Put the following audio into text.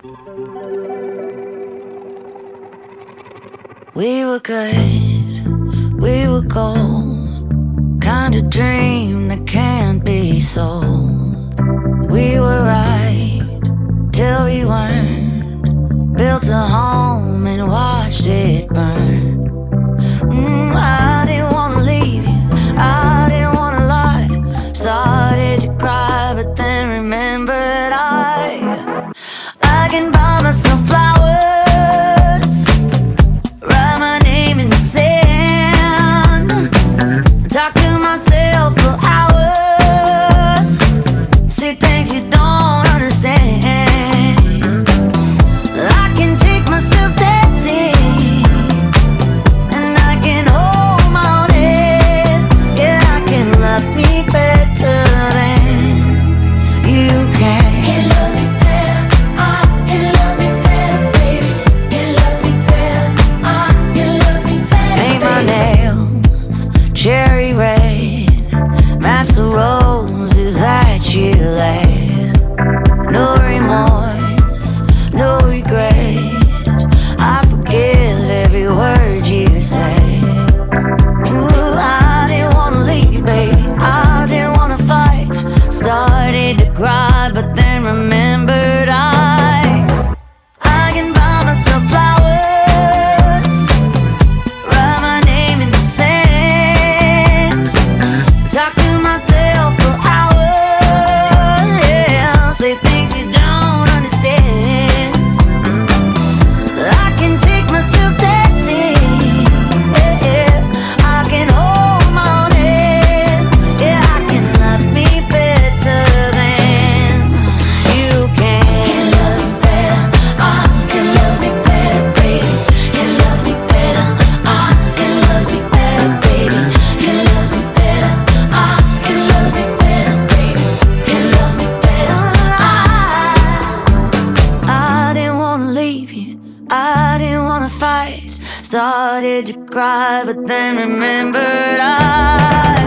We were good, we were gold. Kind of dream that can't be sold. We were right till we weren't. Built a home and watched it burn. Buy myself flowers, write my name in the sand, myself for hours, say things you don't understand. Cherry red, match the roses that you laid. No remorse, no regret. I forgive every word you say. Ooh, I didn't wanna leave you, baby. I didn't wanna fight. Started to cry, but then remembered Started to cry, but then remembered I